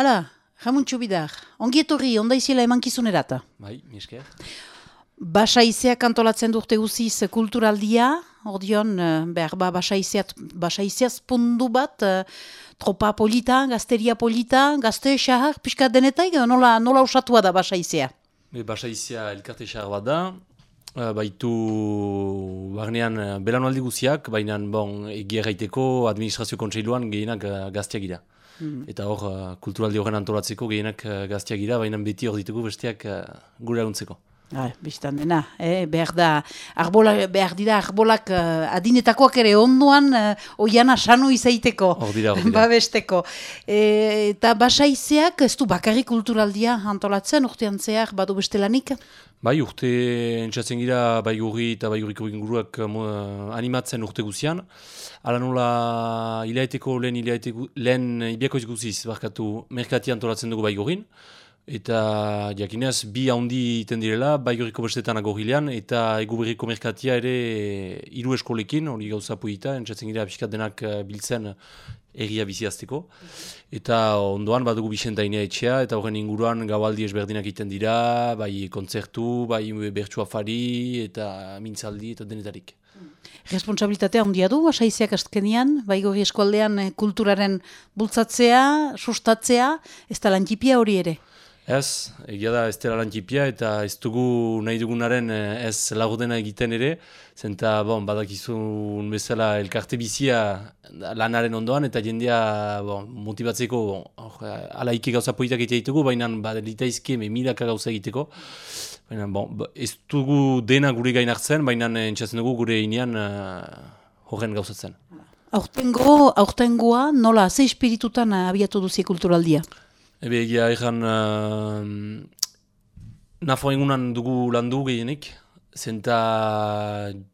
Hala, Ramuntxu bidar, ongi etorri, onda izela emankizunerata. Bai, misker. Basa izeak antolatzen durte guziz kulturaldia, ordion, eh, behar ba, basa, izeat, basa izeaz pundu bat, eh, tropa polita, gazteria polita, gazte xahar, pixka denetai, nola, nola usatua da basa izea? Be, basa izia elkarte xar bat da, eh, baitu barnean eh, belanualdi guziak, baina bon, egia gaiteko administrazio kontseiluan gehienak eh, gazteak gira. Hmm. Eta hor, eh, kulturaldi horren antolatzeko gehienak eh, gazteak gira, baina beti hor ditugu besteak eh, gure aguntzeko. Ah, bistan dena, eh? behar da, arbola, behar dira arbolak eh, adinetakoak ere onduan uh, oiana sano izaiteko. Hor dira, hor dira. Babesteko. E, eta basa izeak, ez du bakarrik kulturaldia antolatzen, urtean zehar, badu bestelanik? Bai, urte entzatzen gira bai gurri eta bai gurriko inguruak eh, eh, animatzen urte guzian. Hala nola hilaeteko lehen hilaeteko lehen ibiako guziz, barkatu, merkati antolatzen dugu bai gurrin. Eta jakinez, bi handi iten direla, bai gurriko bestetan agorrilean, eta eguberriko merkatia ere hiru eskolekin, hori gauza poita, entzatzen gira pixkat denak eh, biltzen egia biziazteko. Eta ondoan badugu Bixenta Inea etxea, eta horren inguruan gaualdi ezberdinak egiten dira, bai kontzertu, bai bertsu afari, eta mintzaldi, eta denetarik. Responsabilitatea handia du, basa izeak azkenian, baigorri eskualdean eh, kulturaren bultzatzea, sustatzea, ez da lantipia hori ere. Ez, egia da ez dela lantxipia, eta ez dugu nahi dugunaren eh, ez lagudena egiten ere, zenta, bon, badakizun bezala elkarte bizia lanaren ondoan, eta jendea bon, motibatzeko, bon, eh, ala ike gauza politak egitea ditugu, baina badalitaizke milaka gauza egiteko, Baina, bon, ba- ez dugu dena gure gain hartzen, baina entzatzen dugu gure inean uh, horren gauzatzen. Aurtengo, aurtengoa, nola, ze espiritutan eh, abiatu duzi kulturaldia? Ebe egia egan uh, nafo egunan dugu landu gehienik, zenta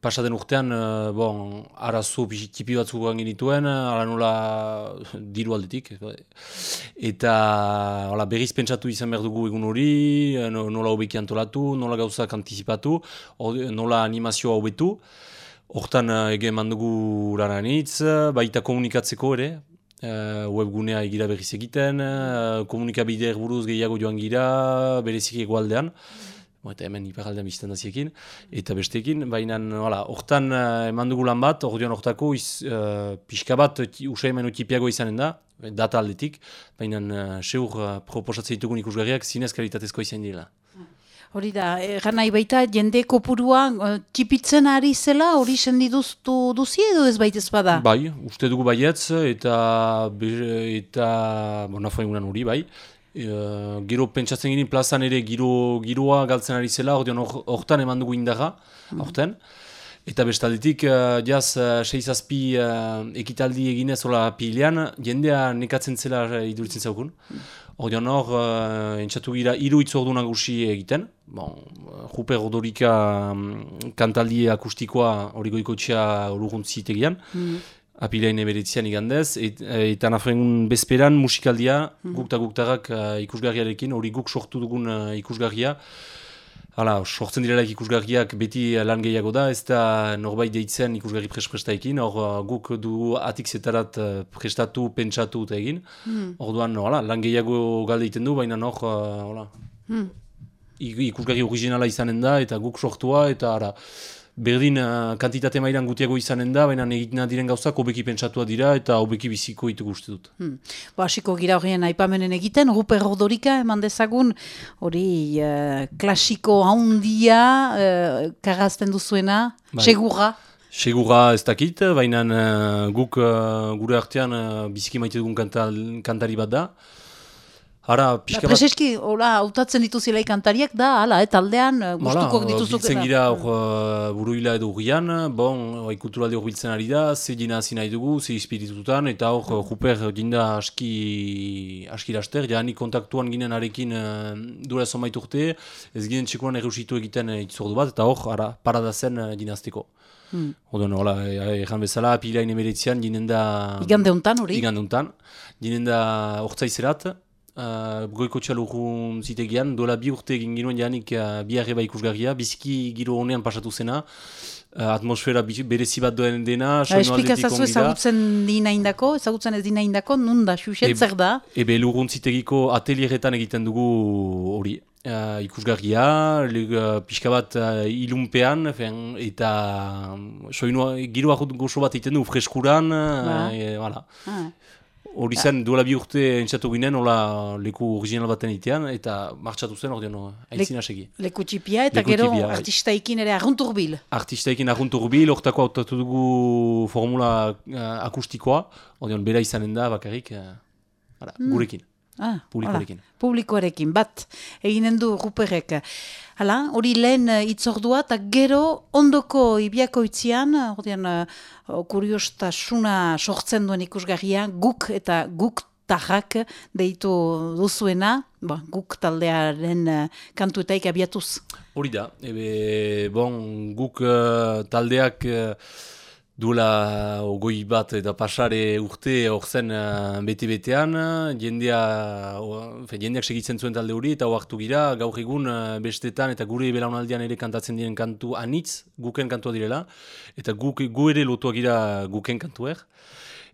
pasaden urtean, uh, bon, arazo tipi batzuk egin genituen, ala nola diru aldetik. Eta hola, berriz pentsatu izan behar dugu egun hori, eh, no- nola hobeki antolatu, nola gauzak antizipatu, nola animazioa hobetu. Hortan uh, ege eman lananitz, baita komunikatzeko ere, uh, webgunea egira berriz egiten, uh, komunikabide buruz gehiago joan gira, berezik egualdean, Bo, eta hemen iparaldean bizten daziekin, eta bestekin, baina hortan uh, eman dugu lan bat, ordean hortako iz, uh, pixka bat usai hemen utipiago izanen da, data aldetik, baina uh, seur uh, proposatzen ditugun ikusgarriak zinez kalitatezko izan dira. Hori da, egan nahi baita jende kopurua eh, txipitzen ari zela, hori sendiduztu duzi edo ez baita ezpada? Bai, uste dugu baietz, eta, eta bon, nafo egunan hori, bai. E, gero pentsatzen ginen plazan ere giro, giroa galtzen ari zela, ordean hor- hortan eman dugu indarra, horten. Eta bestaldetik, uh, jaz, uh, seizazpi uh, ekitaldi eginez hola pilean, jendea nekatzen zela uh, iduritzen zaukun. Ordean hor, uh, entzatu gira, hiru itzordu nagusi egiten. Bon, uh, Juper Odorika um, kantaldi akustikoa hori goikotxea oruguntzitegian. Apilain eberetzian igandez, et, eta nafrengun bezperan musikaldia, gukta guktarak uh, ikusgarriarekin, hori guk sortu dugun uh, ikusgarria. Hala, sortzen direlaik ikusgarriak beti lan gehiago da, ez da norbait deitzen ikusgarri pres-prestaekin, hor uh, guk du atik zetarat uh, prestatu, pentsatu eta egin. Orduan, hala, lan gehiago galde egiten du, baina hor, uh, hala, I- ikusgarri originala izanen da, eta guk sortua, eta ara, berdin uh, kantitate mailan gutiago izanen da, baina egiten diren gauzak hobeki pentsatua dira, eta hobeki biziko ditugu uste dut. Hmm. Ba, hasiko gira horien aipamenen egiten, Ruper Rodorika eman dezagun, hori eh, klasiko haundia, uh, karazten duzuena, Bai. segurra. Segura ez dakit, baina uh, guk uh, gure artean uh, biziki maite dugun kantal, kantari bat da. Ara, pixka bat... preseski, hola, hautatzen dituzilei kantariak da, hala, eh, taldean, eh, gustuko Voilà, dituzuk. biltzen gira hor uh, buruila edo urrian, bon, bai kulturalde hor biltzen ari da, ze dina hasi nahi dugu, ze espiritutan, eta hor uh, Ruper ginda aski, aski laster, jani kontaktuan ginen arekin uh, duela zonbait urte, ez ginen txekuan errusitu egiten uh, itzordu bat, eta hor, ara, parada zen uh, dinazteko. Hmm. Orduan, hola, eh, erran bezala, apilain emeretzean, ginen da... Igande hontan hori. Igande untan. Ginen da ortsaizerat, uh, goiko txalurun zitegian, dola bi urte egin ginuen janik uh, bi arreba ikusgarria, biziki giro honean pasatu zena, atmosfera berezi bat duen dena, ba, soinu aldetik ongi da. ezagutzen dina indako, ezagutzen ez dina indako, nun da, xuxet, zer da? Ebe lurruntzitegiko atelieretan egiten dugu hori. Uh, ikusgarria, uh, pixka bat uh, ilunpean, fen, eta soinua, giroa gozo bat egiten du freskuran, ba. e, voilà. ah. Hori zen, duela bi urte entzatu ginen, hola leku original baten itean, eta martxatu zen hori no, haizina segi. Leku txipia eta leku gero txipia, bai. artistaikin ere arrunturbil. Artistaikin arrunturbil, hortako autatu dugu formula uh, akustikoa, hori bera izanen da bakarrik, uh, ara, mm. gurekin. Ah, publikoarekin. Publikoarekin, bat, eginen du ruperek. Hala, hori lehen uh, itzordua, eta gero ondoko ibiako itzian, hori uh, kuriostasuna sortzen duen ikusgarria, guk eta guk tajak deitu duzuena, ba, guk taldearen uh, kantu eta ikabiatuz. Hori da, ebe, bon, guk uh, taldeak... Duela ogoi bat eta pasare urte hor zen uh, bete-betean, jendea, fe, jendeak segitzen zuen talde hori eta oartu gira, gaur egun uh, bestetan eta gure belaunaldian ere kantatzen diren kantu anitz, guken kantua direla, eta guk, gu ere lotuak gira guken kantuer.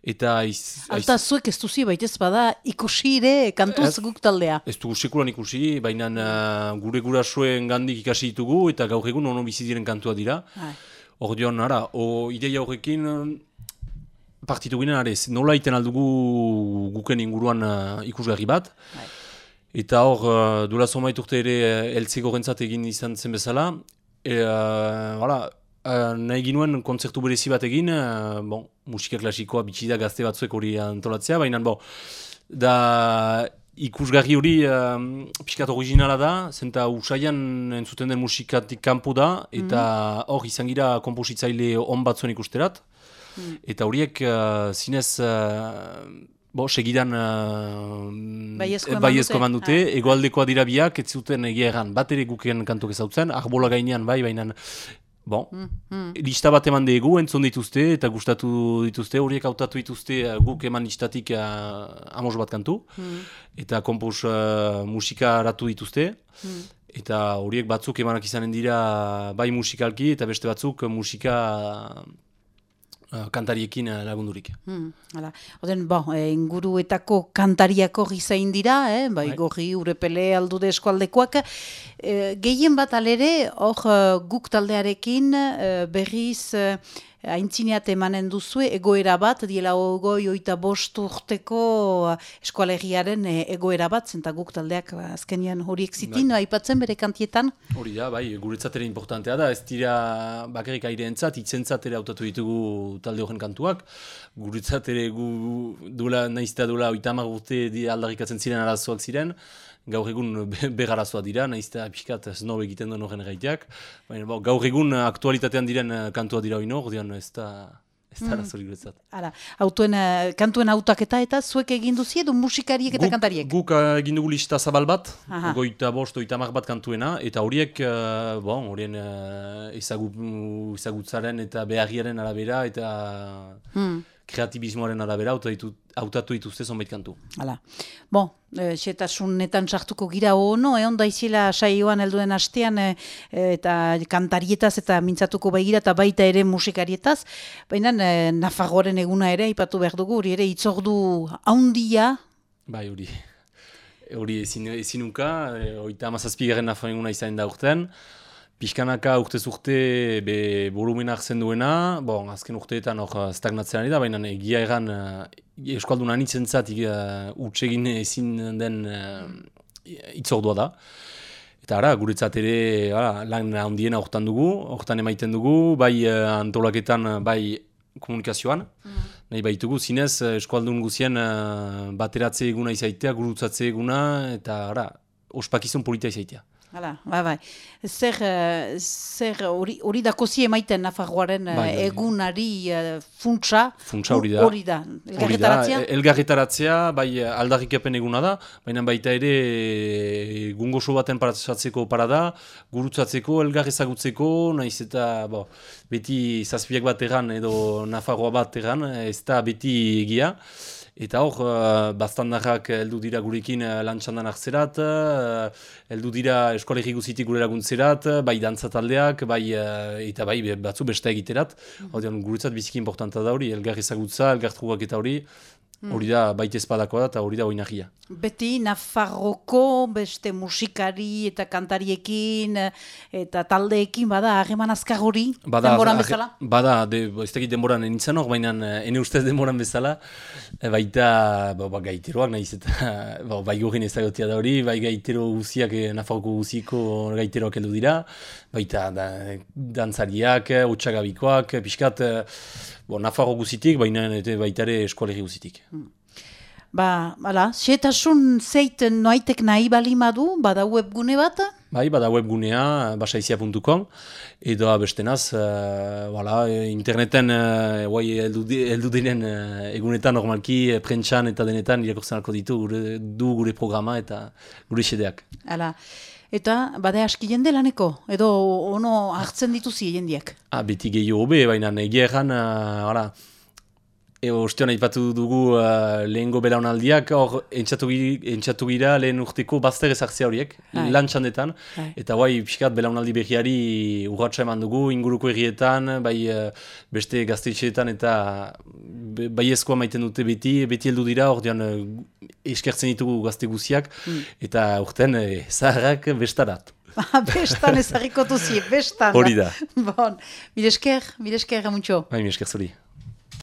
Eta iz, Alta zuek ez duzi baita ez bada ikusi ere kantuz guk taldea. Ez dugu sekulan ikusi, baina uh, gure gurasuen gandik ikasi ditugu eta gaur egun ono bizi diren kantua dira. Hai. Ordeon, ara, o ideia horrekin partitu ginen, are, nola iten aldugu guken inguruan uh, ikusgarri bat. Bai. Eta hor, uh, duela somait urte ere uh, eltzeko egin izan zen bezala. E, uh, uh, nahi ginuen kontzertu berezi bat egin, uh, bon, musika klasikoa bitxida gazte batzuek hori antolatzea, baina, bon, da ikusgarri hori uh, pixkat originala da, zenta usaian entzuten den musikatik kanpo da, eta mhm. hor mm izan gira kompositzaile on batzuen ikusterat, mm. eta horiek uh, zinez, uh, bo, segidan uh, baiezko eman dute, ah. egoaldekoa dira biak, ez zuten egia egan, bat ere guken kantok ezautzen, arbola gainean bai, baina Bon, mm, mm. lista bat eman dugu, entzun dituzte eta gustatu dituzte, horiek hautatu dituzte uh, guk eman listatik uh, amos bat kantu. Mm. Eta kompos uh, musika aratu dituzte. Mm. Eta horiek batzuk emanak izanen dira bai musikalki eta beste batzuk musika kantariekin uh, lagundurik. Hmm, Oden, bo, e, inguruetako kantariako gizain dira, eh? bai, bai. gorri, urepele, aldude eskualdekoak. E, gehien bat alere, hor guk taldearekin berriz haintzineat emanen duzue, egoera bat, diela ogoi oita bost urteko eskualegiaren eh, egoera bat, zenta guk taldeak ba, azkenian horiek zitin, bai. aipatzen bere kantietan? Hori da, bai, guretzat ere importantea da, ez dira bakarrik aire entzat, itzentzat ere autatu ditugu talde horren kantuak, guretzat ere gu duela, nahizta duela oita urte aldarrikatzen ziren arazoak ziren, gaur egun begarazoa dira, nahizta pixkat snow egiten duen horren gaiteak. Baina, gaur egun aktualitatean diren eh, kantua dira hori nor, ez da... Ez da mm. Ara, autoen, eh, kantuen autaketa eta zuek egin duzi edo musikariek eta kantariek? Guk uh, egin dugu lista zabal bat, goita bost, oita mar bat kantuena, eta horiek, uh, bon, horien uh, ezagutzaren eta beharriaren arabera, eta... Hmm kreatibismoaren arabera hautatu dituzte zonbait kantu. Hala. Bon, e, xetasunetan sartuko gira ono, egon daizila saioan helduen hastean e, eta kantarietaz eta mintzatuko begira eta baita ere musikarietaz, baina e, Nafagoren eguna ere, ipatu behar dugu, hori ere itzordu haundia. Bai, hori. Hori ezin, ezinuka, e, oita amazazpigaren Nafagoren eguna izan da urtean, Piskanaka urte zurte be volumen hartzen duena, bon, azken urteetan hor stagnatzen ari da, baina egia egan uh, eskualdun anitzen zat uh, utsegin ezin den uh, itzordua da. Eta ara, guretzat ere ara, lan handiena hortan dugu, hortan emaiten dugu, bai uh, antolaketan, bai komunikazioan. Mm. Nahi baitugu, zinez, eskualdun guzien uh, bateratze eguna izaitea, gurutzatze eguna, eta ara, ospakizun polita izaitea. Hala, bai, bai. Zer, uh, zer hori, hori da kozi emaiten Nafarroaren bai, bai. egunari uh, funtsa. Funtsa hori da. Hori da. Elgarretaratzea? Elgarretaratzea, bai aldarrikepen eguna da, baina baita ere gungoso baten paratzatzeko parada, gurutzatzeko, elgarrezagutzeko, naiz eta bo, beti zazpiak bat egan edo Nafarroa bat egan, ez da beti egia. Eta hor, uh, bastandarrak heldu dira gurekin uh, lantxandan hartzerat, uh, heldu dira eskolegi guzitik gure laguntzerat, bai dantza taldeak, bai, uh, eta bai batzu beste egiterat. Mm. Guretzat biziki importanta da hori, elgar ezagutza, elgar trugak eta hori, hori da baita espadakoa da eta hori da oinagia. Beti Nafarroko beste musikari eta kantariekin eta taldeekin bada harreman azkar hori denboran bezala? Bada, de, ez dakit denboran nintzen hor, baina eh, ene ustez denboran bezala, e, baita ba, ba, gaiteroak nahiz eta ba, bai gogen ezagotia da hori, bai gaitero guziak, eh, Nafarroko guziko gaiteroak heldu dira, baita da, dantzariak, utxagabikoak, pixkat, bo, Nafarro guzitik, baina baita ere eskualegi guzitik. Hmm. Ba, hala, xetasun zeit noaitek nahi balimadu, bada webgune bat? Bai, bada webgunea, basaizia.com, edo abestenaz, uh, interneten, uh, guai, eldu diren uh, egunetan normalki, prentxan eta denetan, irakurtzen alko ditu, gure, du gure programa eta gure xedeak. Hala, eta bade aski jende laneko, edo ono hartzen dituzi jendiak? Ah, beti gehiago hobe, baina egia erran, uh, Ego, ostion aipatu dugu uh, lehengo belaunaldiak, hor, entxatu gira lehen urteko bazter ezartzea horiek, bai. lan txandetan. Bai. Eta bai, pixkat belaunaldi behiari urratxa eman dugu, inguruko egietan, bai uh, beste gazteitxeetan eta bai ezkoa maiten dute beti, beti heldu dira, hor dian uh, eskertzen ditugu gazte guziak, hmm. eta urten uh, zaharrak bestarat. bestan ezarriko duzi, bestan. Hori da. Bon, bilesker, bilesker, Bai, bilesker zuri.